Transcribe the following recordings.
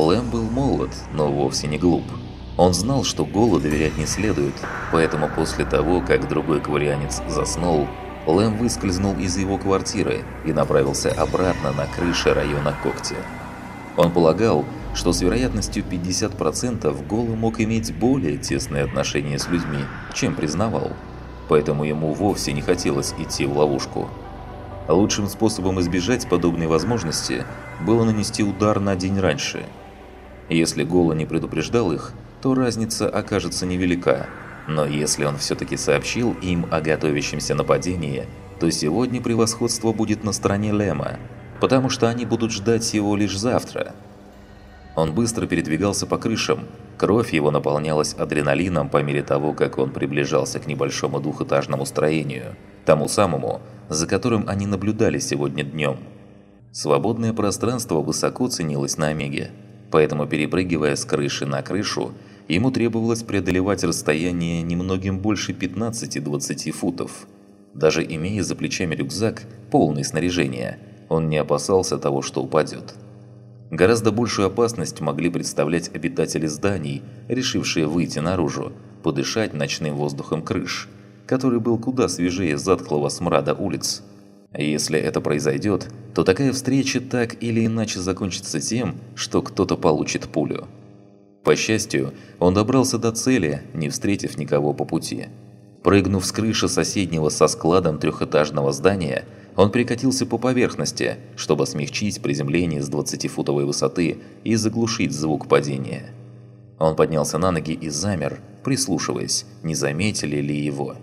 Лэм был молод, но вовсе не глуп. Он знал, что Голу доверять не следует, поэтому после того, как другой кварианец заснул, Лэм выскользнул из его квартиры и направился обратно на крыше района Когти. Он полагал, что с вероятностью 50% Голу мог иметь более тесные отношения с людьми, чем признавал, поэтому ему вовсе не хотелось идти в ловушку. Лучшим способом избежать подобной возможности было нанести удар на день раньше. Если Голу не предупреждал их, то разница окажется невелика, но если он все-таки сообщил им о готовящемся нападении, то сегодня превосходство будет на стороне Лема, потому что они будут ждать его лишь завтра. Он быстро передвигался по крышам, кровь его наполнялась адреналином по мере того, как он приближался к небольшому двухэтажному строению, тому самому, за которым они наблюдали сегодня днем. Свободное пространство высоко ценилось на Омеге, поэтому перепрыгивая с крыши на крышу, ему требовалось преодолевать расстояние немногим больше 15-20 футов. Даже имея за плечами рюкзак, полный снаряжения, он не опасался того, что упадет. Гораздо большую опасность могли представлять обитатели зданий, решившие выйти наружу, подышать ночным воздухом крыш, который был куда свежее затхлого смрада улиц. Если это произойдет, то такая встреча так или иначе закончится тем, что кто-то получит пулю. По счастью, он добрался до цели, не встретив никого по пути. Прыгнув с крыши соседнего со складом трехэтажного здания, он прикатился по поверхности, чтобы смягчить приземление с 20-футовой высоты и заглушить звук падения. Он поднялся на ноги и замер, прислушиваясь, не заметили ли его.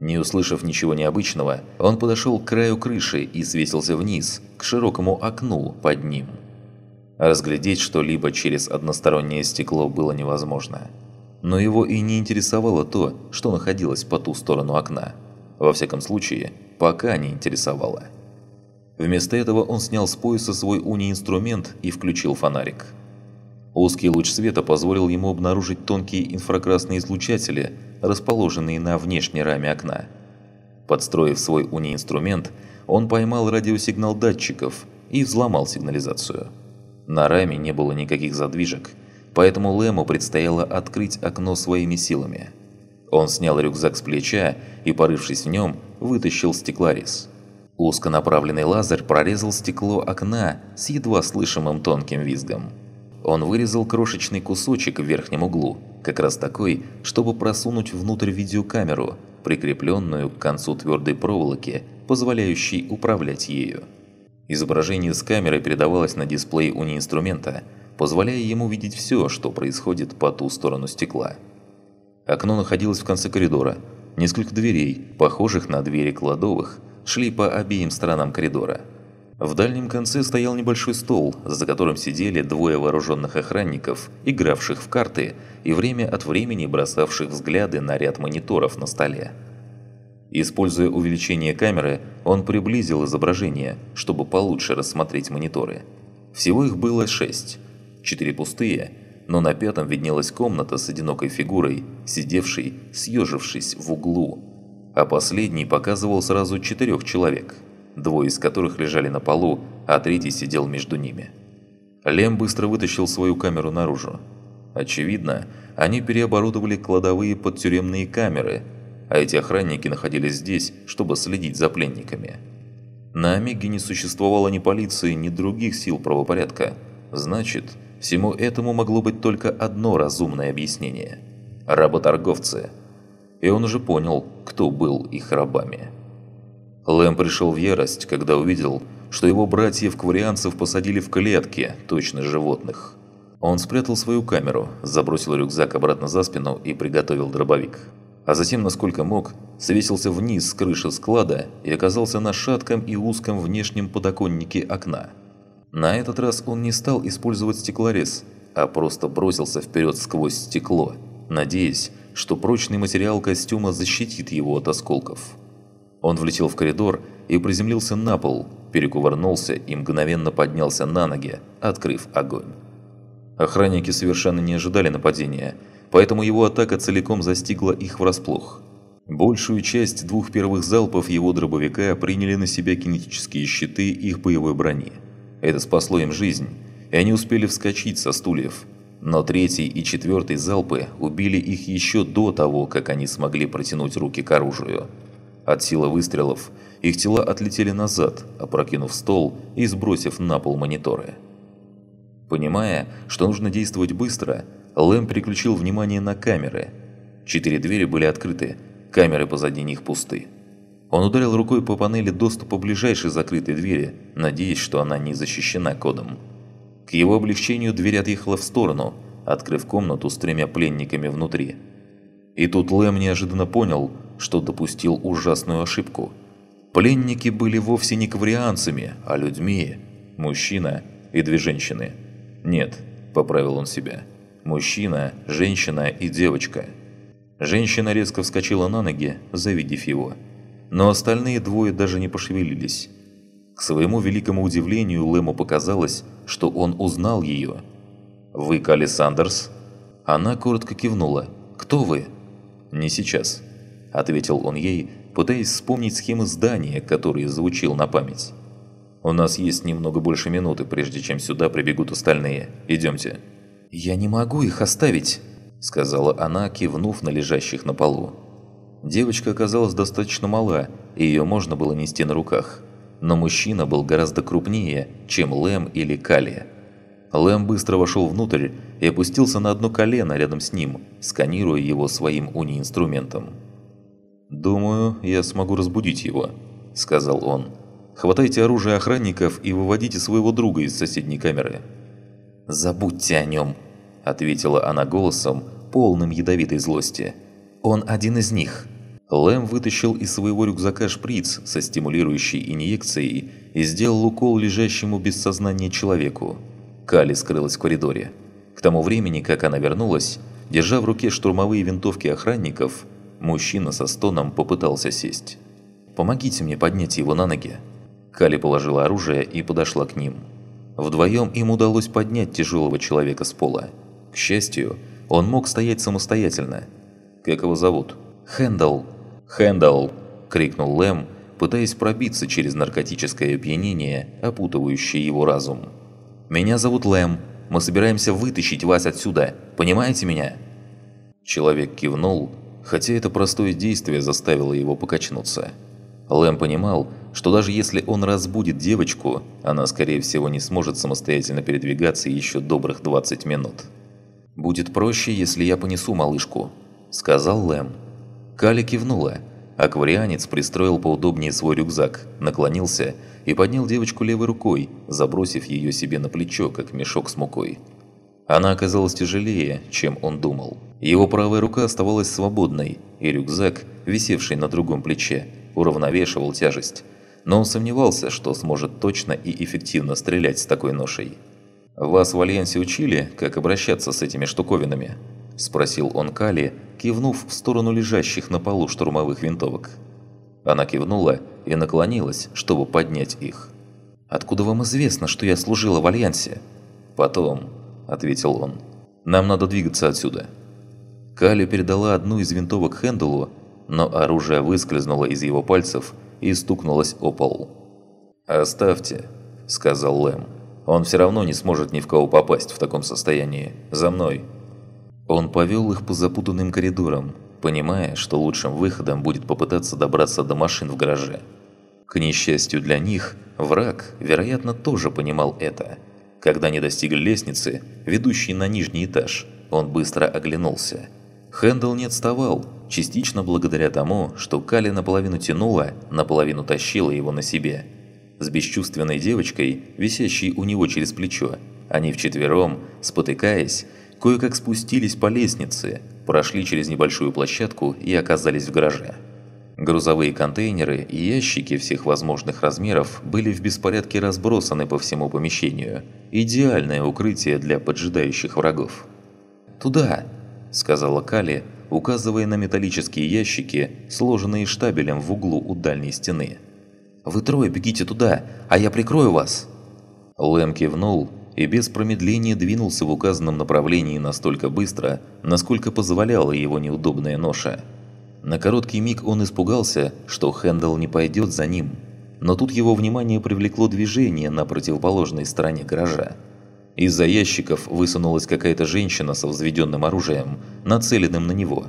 Не услышав ничего необычного, он подошел к краю крыши и свесился вниз, к широкому окну под ним. Разглядеть что-либо через одностороннее стекло было невозможно. Но его и не интересовало то, что находилось по ту сторону окна. Во всяком случае, пока не интересовало. Вместо этого он снял с пояса свой уни-инструмент и включил фонарик. Узкий луч света позволил ему обнаружить тонкие инфракрасные излучатели, расположенные на внешней раме окна. Подстроив свой уни-инструмент, он поймал радиосигнал датчиков и взломал сигнализацию. На раме не было никаких задвижек, поэтому Лэму предстояло открыть окно своими силами. Он снял рюкзак с плеча и, порывшись в нем, вытащил стеклорез. Узконаправленный лазер прорезал стекло окна с едва слышимым тонким визгом. Он вырезал крошечный кусочек в верхнем углу, как раз такой, чтобы просунуть внутрь видеокамеру, прикрепленную к концу твердой проволоки, позволяющей управлять ею. Изображение с камеры передавалось на дисплей уни-инструмента, позволяя ему видеть все, что происходит по ту сторону стекла. Окно находилось в конце коридора. Несколько дверей, похожих на двери кладовых, шли по обеим сторонам коридора. В дальнем конце стоял небольшой стол, за которым сидели двое вооруженных охранников, игравших в карты и время от времени бросавших взгляды на ряд мониторов на столе. Используя увеличение камеры, он приблизил изображение, чтобы получше рассмотреть мониторы. Всего их было шесть. Четыре пустые, но на пятом виднелась комната с одинокой фигурой, сидевшей, съежившись в углу. А последний показывал сразу четырех человек, двое из которых лежали на полу, а третий сидел между ними. Лем быстро вытащил свою камеру наружу. Очевидно, они переоборудовали кладовые под тюремные камеры – а эти охранники находились здесь, чтобы следить за пленниками. На Омеге не существовало ни полиции, ни других сил правопорядка. Значит, всему этому могло быть только одно разумное объяснение – работорговцы. И он уже понял, кто был их рабами. Лэм пришел в ярость, когда увидел, что его братьев-кварианцев посадили в клетки, точно животных. Он спрятал свою камеру, забросил рюкзак обратно за спину и приготовил дробовик а затем, насколько мог, свесился вниз с крыши склада и оказался на шатком и узком внешнем подоконнике окна. На этот раз он не стал использовать стеклорез, а просто бросился вперед сквозь стекло, надеясь, что прочный материал костюма защитит его от осколков. Он влетел в коридор и приземлился на пол, перекувырнулся и мгновенно поднялся на ноги, открыв огонь. Охранники совершенно не ожидали нападения – поэтому его атака целиком застигла их врасплох. Большую часть двух первых залпов его дробовика приняли на себя кинетические щиты их боевой брони. Это спасло им жизнь, и они успели вскочить со стульев. Но третий и четвертый залпы убили их еще до того, как они смогли протянуть руки к оружию. От силы выстрелов их тела отлетели назад, опрокинув стол и сбросив на пол мониторы. Понимая, что нужно действовать быстро, Лэм переключил внимание на камеры. Четыре двери были открыты, камеры позади них пусты. Он ударил рукой по панели доступа ближайшей закрытой двери, надеясь, что она не защищена кодом. К его облегчению дверь отъехала в сторону, открыв комнату с тремя пленниками внутри. И тут Лэм неожиданно понял, что допустил ужасную ошибку. Пленники были вовсе не каврианцами, а людьми. Мужчина и две женщины. Нет, поправил он себя. Мужчина, женщина и девочка. Женщина резко вскочила на ноги, завидев его. Но остальные двое даже не пошевелились. К своему великому удивлению Лэму показалось, что он узнал ее. «Вы Калли Сандерс?» Она коротко кивнула. «Кто вы?» «Не сейчас», – ответил он ей, пытаясь вспомнить схемы здания, которые заучил на память. «У нас есть немного больше минуты, прежде чем сюда прибегут остальные. Идемте». «Я не могу их оставить», – сказала она, кивнув на лежащих на полу. Девочка оказалась достаточно мала, и ее можно было нести на руках. Но мужчина был гораздо крупнее, чем Лэм или Кали. Лэм быстро вошел внутрь и опустился на одно колено рядом с ним, сканируя его своим уни-инструментом. «Думаю, я смогу разбудить его», – сказал он. Хватайте оружие охранников и выводите своего друга из соседней камеры». «Забудьте о нем», – ответила она голосом, полным ядовитой злости. «Он один из них». Лэм вытащил из своего рюкзака шприц со стимулирующей инъекцией и сделал укол лежащему без сознания человеку. Кали скрылась в коридоре. К тому времени, как она вернулась, держа в руке штурмовые винтовки охранников, мужчина со стоном попытался сесть. «Помогите мне поднять его на ноги», Кали положила оружие и подошла к ним. Вдвоем им удалось поднять тяжелого человека с пола. К счастью, он мог стоять самостоятельно. «Как его зовут?» «Хэндл». «Хэндл!» – крикнул Лэм, пытаясь пробиться через наркотическое опьянение, опутывающее его разум. «Меня зовут Лэм. Мы собираемся вытащить вас отсюда. Понимаете меня?» Человек кивнул, хотя это простое действие заставило его покачнуться. Лэм понимал, что даже если он разбудит девочку, она, скорее всего, не сможет самостоятельно передвигаться еще добрых 20 минут. «Будет проще, если я понесу малышку», – сказал Лэм. Кали кивнула. Акварианец пристроил поудобнее свой рюкзак, наклонился и поднял девочку левой рукой, забросив ее себе на плечо, как мешок с мукой. Она оказалась тяжелее, чем он думал. Его правая рука оставалась свободной, и рюкзак, висевший на другом плече, уравновешивал тяжесть но он сомневался, что сможет точно и эффективно стрелять с такой ношей. «Вас в Альянсе учили, как обращаться с этими штуковинами?» – спросил он Кали, кивнув в сторону лежащих на полу штурмовых винтовок. Она кивнула и наклонилась, чтобы поднять их. «Откуда вам известно, что я служила в Альянсе?» «Потом», – ответил он. «Нам надо двигаться отсюда». Кали передала одну из винтовок Хенделу, но оружие выскользнуло из его пальцев – и стукнулась о пол. «Оставьте», – сказал Лэм. «Он все равно не сможет ни в кого попасть в таком состоянии. За мной». Он повел их по запутанным коридорам, понимая, что лучшим выходом будет попытаться добраться до машин в гараже. К несчастью для них, враг, вероятно, тоже понимал это. Когда они достигли лестницы, ведущей на нижний этаж, он быстро оглянулся. Хэндл не отставал, частично благодаря тому, что Кали наполовину тянула, наполовину тащила его на себе. С бесчувственной девочкой, висящей у него через плечо, они вчетвером, спотыкаясь, кое-как спустились по лестнице, прошли через небольшую площадку и оказались в гараже. Грузовые контейнеры и ящики всех возможных размеров были в беспорядке разбросаны по всему помещению. Идеальное укрытие для поджидающих врагов. «Туда!» – сказала Кали, указывая на металлические ящики, сложенные штабелем в углу у дальней стены. «Вы трое бегите туда, а я прикрою вас!» Лэм кивнул и без промедления двинулся в указанном направлении настолько быстро, насколько позволяла его неудобная ноша. На короткий миг он испугался, что Хэндл не пойдет за ним, но тут его внимание привлекло движение на противоположной стороне гаража. Из-за ящиков высунулась какая-то женщина со взведенным оружием, нацеленным на него.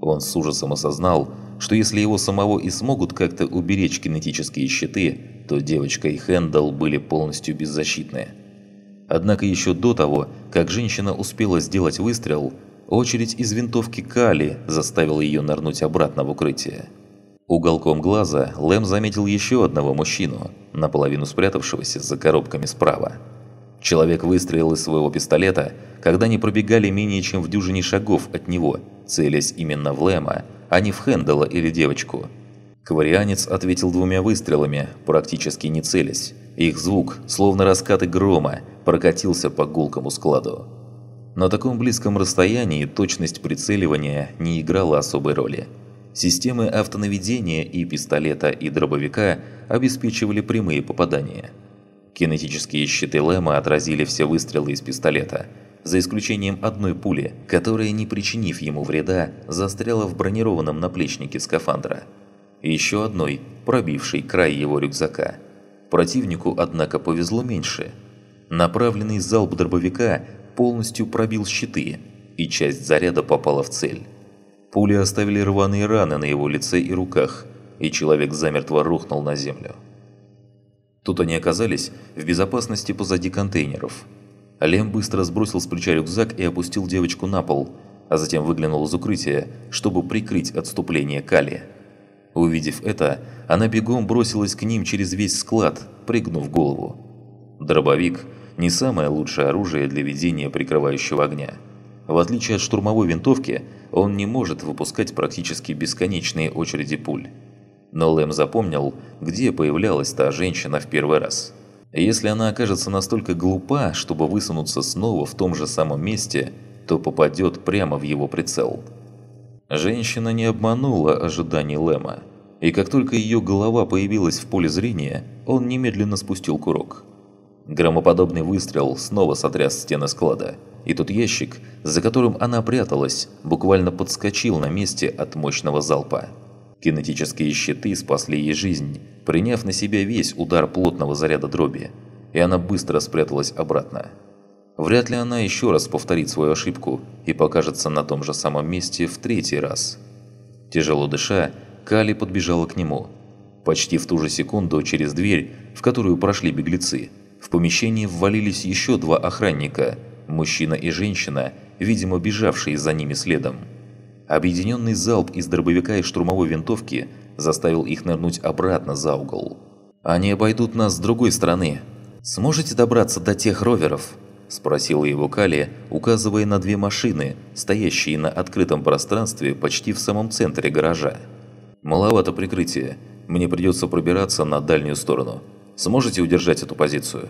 Он с ужасом осознал, что если его самого и смогут как-то уберечь кинетические щиты, то девочка и Хэндл были полностью беззащитны. Однако еще до того, как женщина успела сделать выстрел, очередь из винтовки Кали заставила ее нырнуть обратно в укрытие. Уголком глаза Лэм заметил еще одного мужчину, наполовину спрятавшегося за коробками справа. Человек выстрелил из своего пистолета, когда они пробегали менее чем в дюжине шагов от него, целясь именно в Лэма, а не в Хэндала или девочку. Кварианец ответил двумя выстрелами, практически не целясь. Их звук, словно раскаты грома, прокатился по гулкому складу. На таком близком расстоянии точность прицеливания не играла особой роли. Системы автонаведения и пистолета и дробовика обеспечивали прямые попадания – Кинетические щиты Лэма отразили все выстрелы из пистолета, за исключением одной пули, которая, не причинив ему вреда, застряла в бронированном наплечнике скафандра. Еще одной, пробившей край его рюкзака. Противнику, однако, повезло меньше. Направленный залп дробовика полностью пробил щиты, и часть заряда попала в цель. Пули оставили рваные раны на его лице и руках, и человек замертво рухнул на землю. Тут они оказались в безопасности позади контейнеров. Лем быстро сбросил с плеча рюкзак и опустил девочку на пол, а затем выглянул из укрытия, чтобы прикрыть отступление Кали. Увидев это, она бегом бросилась к ним через весь склад, пригнув голову. Дробовик – не самое лучшее оружие для ведения прикрывающего огня. В отличие от штурмовой винтовки, он не может выпускать практически бесконечные очереди пуль. Но Лэм запомнил, где появлялась та женщина в первый раз. Если она окажется настолько глупа, чтобы высунуться снова в том же самом месте, то попадет прямо в его прицел. Женщина не обманула ожиданий Лэма, и как только ее голова появилась в поле зрения, он немедленно спустил курок. Громоподобный выстрел снова сотряс стены склада, и тот ящик, за которым она пряталась, буквально подскочил на месте от мощного залпа. Кинетические щиты спасли ей жизнь, приняв на себя весь удар плотного заряда дроби, и она быстро спряталась обратно. Вряд ли она еще раз повторит свою ошибку и покажется на том же самом месте в третий раз. Тяжело дыша, Кали подбежала к нему. Почти в ту же секунду через дверь, в которую прошли беглецы, в помещение ввалились еще два охранника, мужчина и женщина, видимо бежавшие за ними следом. Объединенный залп из дробовика и штурмовой винтовки заставил их нырнуть обратно за угол. «Они обойдут нас с другой стороны. Сможете добраться до тех роверов?» – спросила его Кали, указывая на две машины, стоящие на открытом пространстве почти в самом центре гаража. «Маловато прикрытия. Мне придется пробираться на дальнюю сторону. Сможете удержать эту позицию?»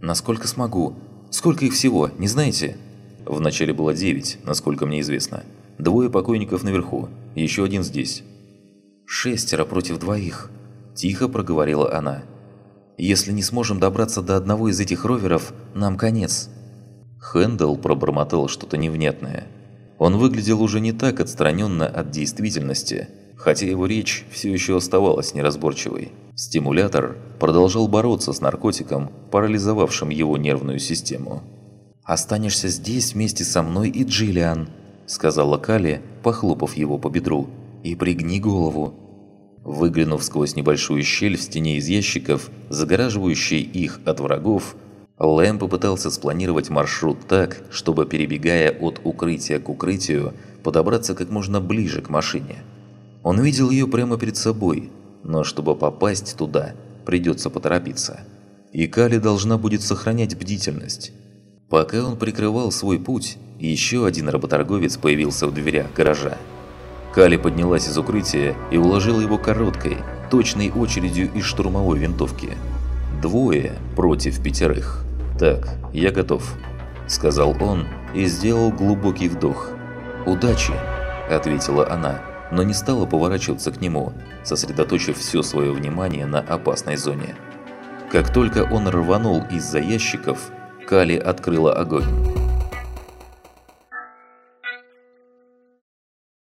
«Насколько смогу. Сколько их всего, не знаете?» Вначале было девять, насколько мне известно. Двое покойников наверху, еще один здесь. «Шестеро против двоих», – тихо проговорила она. «Если не сможем добраться до одного из этих роверов, нам конец». Хэндл пробормотал что-то невнятное. Он выглядел уже не так отстраненно от действительности, хотя его речь все еще оставалась неразборчивой. Стимулятор продолжал бороться с наркотиком, парализовавшим его нервную систему. «Останешься здесь вместе со мной и Джиллиан», – сказала Кали, похлопав его по бедру. «И пригни голову». Выглянув сквозь небольшую щель в стене из ящиков, загораживающей их от врагов, Лэм попытался спланировать маршрут так, чтобы, перебегая от укрытия к укрытию, подобраться как можно ближе к машине. Он видел ее прямо перед собой, но чтобы попасть туда, придется поторопиться. И Кали должна будет сохранять бдительность. Пока он прикрывал свой путь, еще один работорговец появился в дверях гаража. Кали поднялась из укрытия и уложила его короткой, точной очередью из штурмовой винтовки. Двое против пятерых. «Так, я готов», – сказал он и сделал глубокий вдох. «Удачи», – ответила она, но не стала поворачиваться к нему, сосредоточив все свое внимание на опасной зоне. Как только он рванул из-за ящиков, Кали открыла огонь.